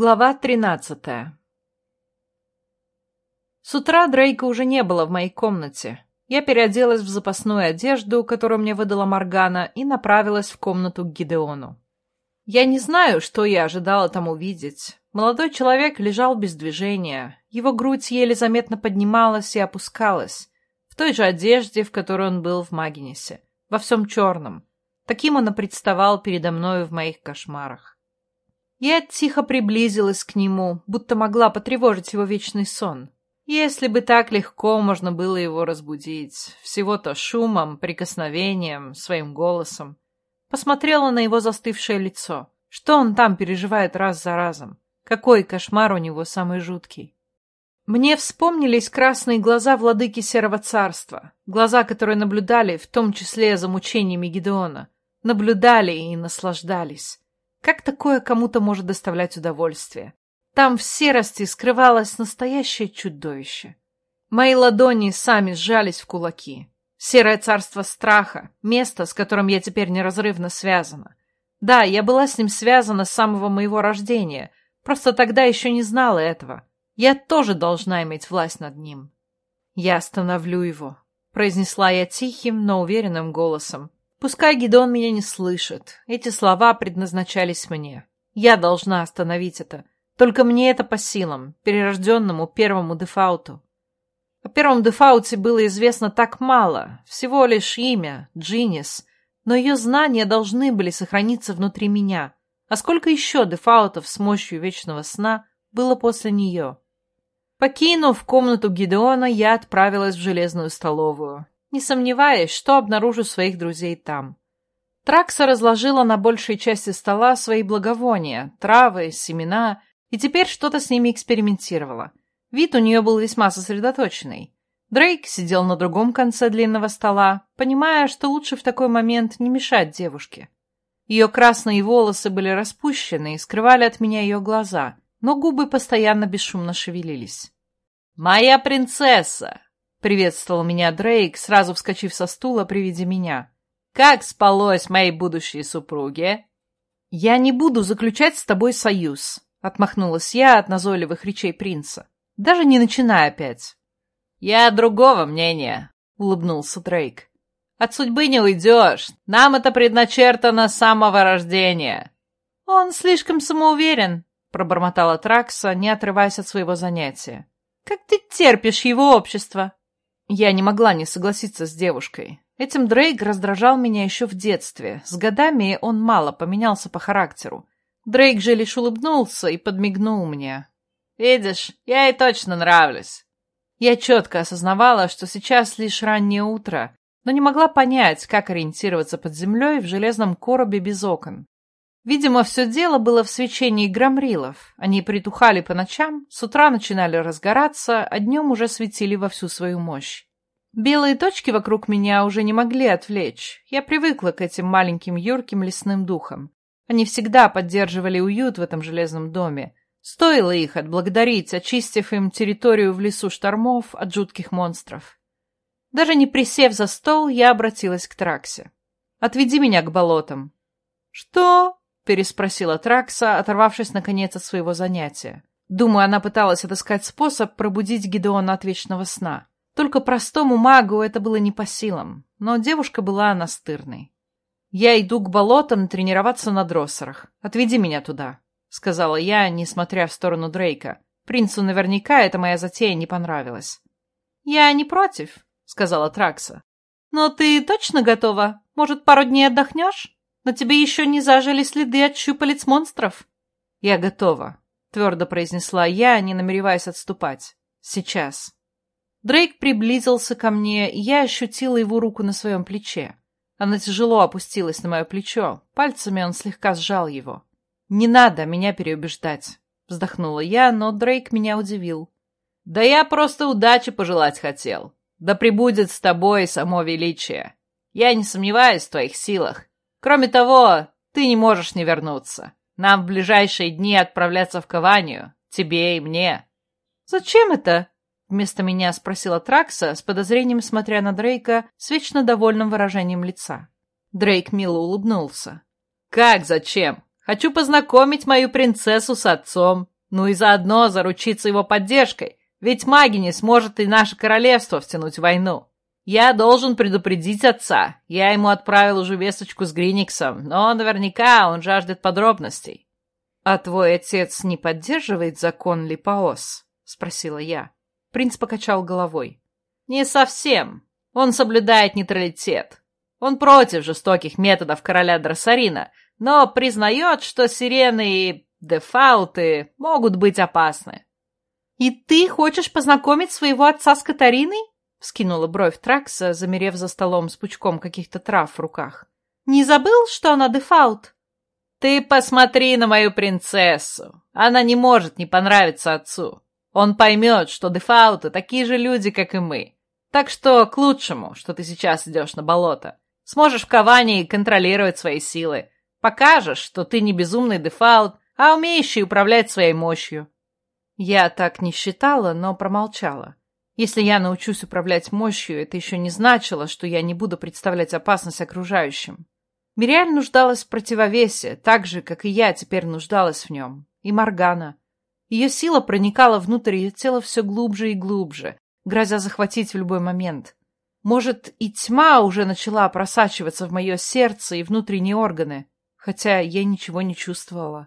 Глава тринадцатая С утра Дрейка уже не было в моей комнате. Я переоделась в запасную одежду, которую мне выдала Моргана, и направилась в комнату к Гидеону. Я не знаю, что я ожидала там увидеть. Молодой человек лежал без движения. Его грудь еле заметно поднималась и опускалась. В той же одежде, в которой он был в Магинесе. Во всем черном. Таким он и представал передо мною в моих кошмарах. Я тихо приблизилась к нему, будто могла потревожить его вечный сон. Если бы так легко можно было его разбудить, всего-то шумом, прикосновением, своим голосом. Посмотрела на его застывшее лицо. Что он там переживает раз за разом? Какой кошмар у него самый жуткий? Мне вспомнились красные глаза владыки Серого Царства, глаза, которые наблюдали, в том числе за мучениями Гедеона, наблюдали и наслаждались. Как такое кому-то может доставлять удовольствие? Там в серости скрывалось настоящее чудовище. Мои ладони сами сжались в кулаки. Серое царство страха, место, с которым я теперь неразрывно связана. Да, я была с ним связана с самого моего рождения, просто тогда еще не знала этого. Я тоже должна иметь власть над ним. Я остановлю его, произнесла я тихим, но уверенным голосом, Пускай Гидон меня не слышит. Эти слова предназначались мне. Я должна остановить это. Только мне это по силам, перерожденному первому дефауту. О первом дефауте было известно так мало, всего лишь имя, Джинис, но ее знания должны были сохраниться внутри меня. А сколько еще дефаутов с мощью вечного сна было после нее? Покинув комнату Гидеона, я отправилась в железную столовую не сомневаясь, что обнаружу своих друзей там. Тракса разложила на большей части стола свои благовония, травы, семена, и теперь что-то с ними экспериментировала. Вид у нее был весьма сосредоточенный. Дрейк сидел на другом конце длинного стола, понимая, что лучше в такой момент не мешать девушке. Ее красные волосы были распущены и скрывали от меня ее глаза, но губы постоянно бесшумно шевелились. «Моя принцесса!» — приветствовал меня Дрейк, сразу вскочив со стула при виде меня. «Как спалось моей будущей супруге?» «Я не буду заключать с тобой союз», — отмахнулась я от назойливых речей принца. «Даже не начинай опять». «Я другого мнения», — улыбнулся Дрейк. «От судьбы не уйдешь. Нам это предначертано с самого рождения». «Он слишком самоуверен», — пробормотала Тракса, не отрываясь от своего занятия. «Как ты терпишь его общество?» Я не могла не согласиться с девушкой. Этим Дрейк раздражал меня еще в детстве. С годами он мало поменялся по характеру. Дрейк же лишь улыбнулся и подмигнул мне. «Видишь, я ей точно нравлюсь». Я четко осознавала, что сейчас лишь раннее утро, но не могла понять, как ориентироваться под землей в железном коробе без окон. Видимо, все дело было в свечении громрилов. Они притухали по ночам, с утра начинали разгораться, а днем уже светили во всю свою мощь. Белые точки вокруг меня уже не могли отвлечь. Я привыкла к этим маленьким юрким лесным духам. Они всегда поддерживали уют в этом железном доме. Стоило их отблагодарить, очистив им территорию в лесу штормов от жутких монстров. Даже не присев за стол, я обратилась к Траксе. «Отведи меня к болотам». «Что?» Переспросила Тракса, оторвавшись наконец от своего занятия. Думаю, она пыталась отыскать способ пробудить Гидеона от вечного сна. Только простому магу это было не по силам, но девушка была настырной. «Я иду к болотам тренироваться на дроссерах. Отведи меня туда», — сказала я, несмотря в сторону Дрейка. Принцу наверняка эта моя затея не понравилась. «Я не против», — сказала Тракса. «Но ты точно готова? Может, пару дней отдохнешь?» На тебе еще не зажили следы от щупалец монстров?» «Я готова», — твердо произнесла я, не намереваясь отступать. «Сейчас». Дрейк приблизился ко мне, и я ощутила его руку на своем плече. Она тяжело опустилась на мое плечо, пальцами он слегка сжал его. «Не надо меня переубеждать», — вздохнула я, но Дрейк меня удивил. «Да я просто удачи пожелать хотел. Да пребудет с тобой само величие. Я не сомневаюсь в твоих силах, Кроме того, ты не можешь не вернуться. Нам в ближайшие дни отправляться в Каванию, тебе и мне. Зачем это? Вместо меня спросила Тракса, с подозрением смотря на Дрейка с вечно довольным выражением лица. Дрейк мило улыбнулся. «Как зачем? Хочу познакомить мою принцессу с отцом, ну и заодно заручиться его поддержкой, ведь Магини сможет и наше королевство втянуть в войну. Я должен предупредить отца. Я ему отправил уже весточку с Гриниксом, но наверняка он жаждет подробностей. — А твой отец не поддерживает закон Липаос? — спросила я. Принц покачал головой. — Не совсем. Он соблюдает нейтралитет. Он против жестоких методов короля Дроссарина, но признает, что сирены и дефауты могут быть опасны. «И ты хочешь познакомить своего отца с Катариной?» — вскинула бровь Тракса, замерев за столом с пучком каких-то трав в руках. «Не забыл, что она дефаут?» «Ты посмотри на мою принцессу! Она не может не понравиться отцу. Он поймет, что дефауты такие же люди, как и мы. Так что к лучшему, что ты сейчас идешь на болото. Сможешь в Кавании контролировать свои силы. Покажешь, что ты не безумный дефаут, а умеющий управлять своей мощью. Я так не считала, но промолчала. Если я научусь управлять мощью, это еще не значило, что я не буду представлять опасность окружающим. Мириаль нуждалась в противовесе, так же, как и я теперь нуждалась в нем. И Моргана. Ее сила проникала внутрь ее тела все глубже и глубже, грозя захватить в любой момент. Может, и тьма уже начала просачиваться в мое сердце и внутренние органы, хотя я ничего не чувствовала.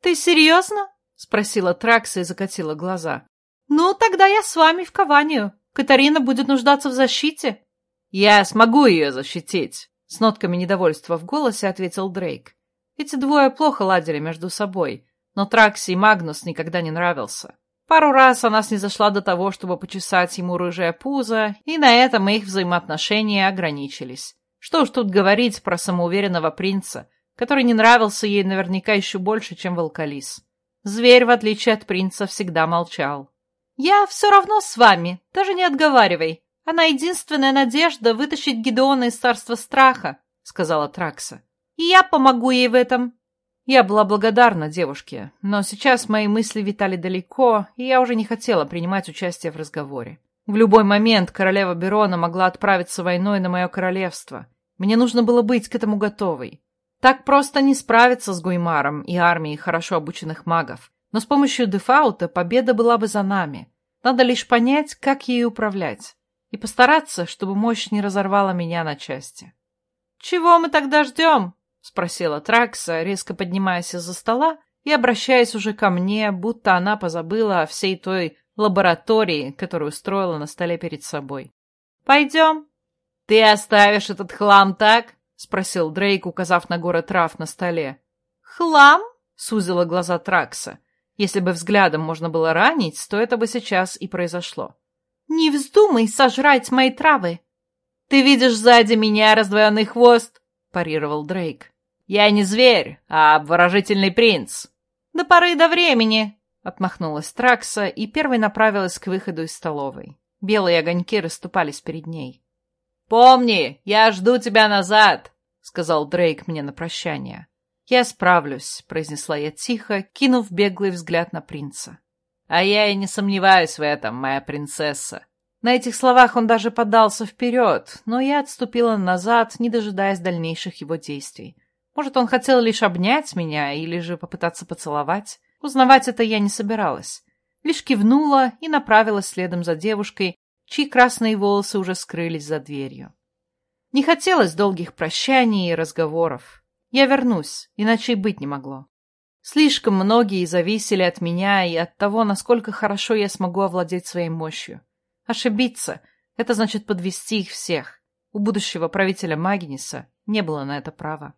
«Ты серьезно?» — спросила Тракса и закатила глаза. «Ну, тогда я с вами в Каванию. Катарина будет нуждаться в защите». «Я смогу ее защитить», — с нотками недовольства в голосе ответил Дрейк. Эти двое плохо ладили между собой, но Тракси и Магнус никогда не нравился. Пару раз она снизошла до того, чтобы почесать ему рыжее пузо, и на этом их взаимоотношения ограничились. Что уж тут говорить про самоуверенного принца, который не нравился ей наверняка еще больше, чем Волкалис. Зверь, в отличие от принца, всегда молчал. «Я все равно с вами, даже не отговаривай. Она единственная надежда вытащить Гидеона из царства страха», — сказала Тракса. «И я помогу ей в этом. Я была благодарна девушке, но сейчас мои мысли витали далеко, и я уже не хотела принимать участие в разговоре. В любой момент королева Берона могла отправиться войной на мое королевство. Мне нужно было быть к этому готовой. Так просто не справиться с Гуймаром и армией хорошо обученных магов. Но с помощью дефаута победа была бы за нами. Надо лишь понять, как ей управлять. И постараться, чтобы мощь не разорвала меня на части. «Чего мы тогда ждем?» — спросила Тракса, резко поднимаясь из-за стола и обращаясь уже ко мне, будто она позабыла о всей той лаборатории, которую устроила на столе перед собой. «Пойдем». «Ты оставишь этот хлам так?» — спросил Дрейк, указав на горы трав на столе. «Хлам?» — сузила глаза Тракса. Если бы взглядом можно было ранить, то это бы сейчас и произошло. «Не вздумай сожрать мои травы!» «Ты видишь сзади меня раздвоенный хвост?» — парировал Дрейк. «Я не зверь, а обворожительный принц». «До поры до времени», — отмахнулась Тракса и первой направилась к выходу из столовой. Белые огоньки расступались перед ней. «Помни, я жду тебя назад», — сказал Дрейк мне на прощание. «Я справлюсь», — произнесла я тихо, кинув беглый взгляд на принца. «А я и не сомневаюсь в этом, моя принцесса». На этих словах он даже подался вперед, но я отступила назад, не дожидаясь дальнейших его действий. Может, он хотел лишь обнять меня или же попытаться поцеловать? Узнавать это я не собиралась. Лишь кивнула и направилась следом за девушкой, чьи красные волосы уже скрылись за дверью. Не хотелось долгих прощаний и разговоров. Я вернусь, иначе и быть не могло. Слишком многие зависели от меня и от того, насколько хорошо я смогу овладеть своей мощью. Ошибиться — это значит подвести их всех. У будущего правителя Магниса не было на это права.